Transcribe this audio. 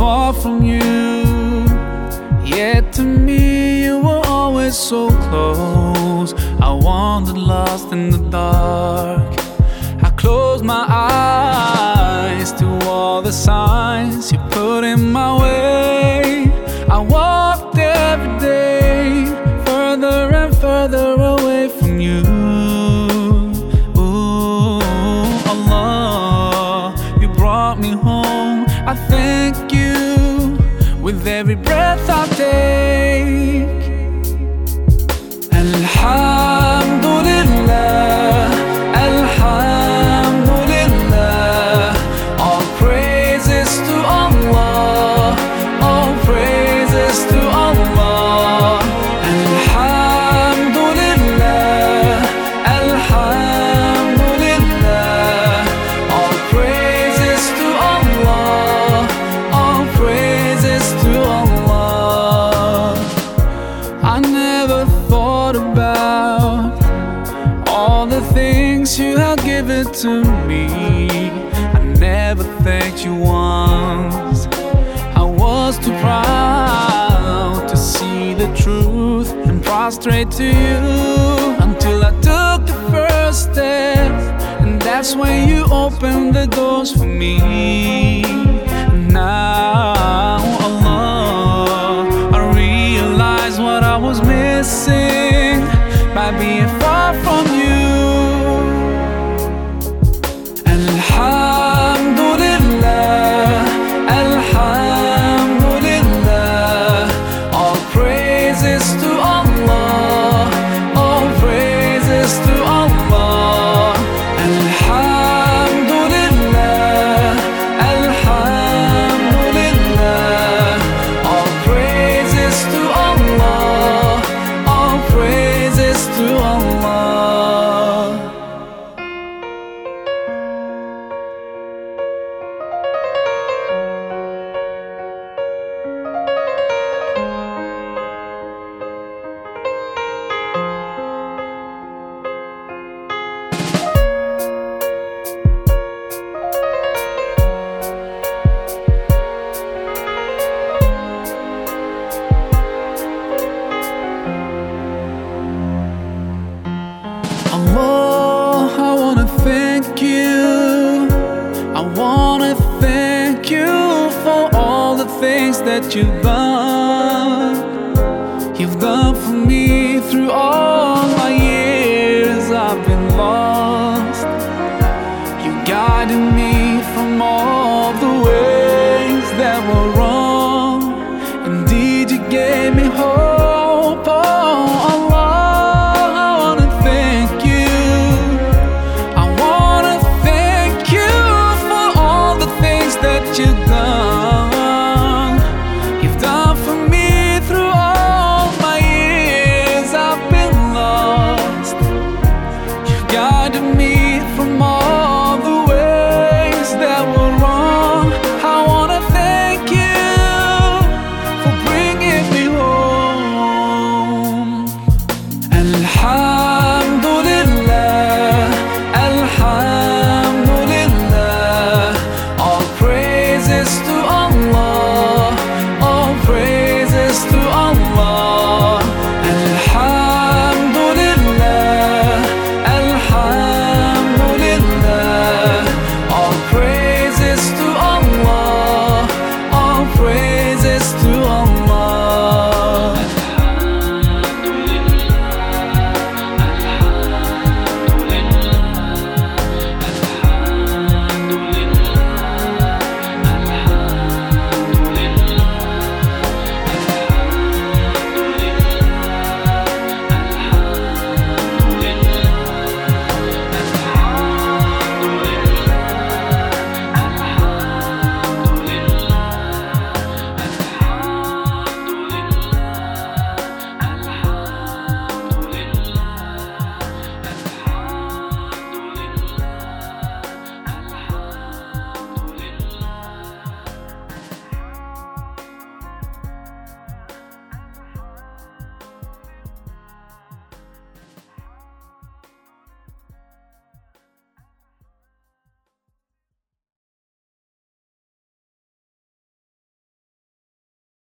from you. Yet to me, you were always so close. I wandered lost in the dark. I closed my eyes to all the signs things you have given to me. I never thanked you once. I was too proud to see the truth and prostrate to you until I took the first step. And that's when you opened the doors for me. Now, Allah, I realize what I was missing by being far from praises to Allah. Allah, I wanna thank you. I wanna thank you for all the things that you've done.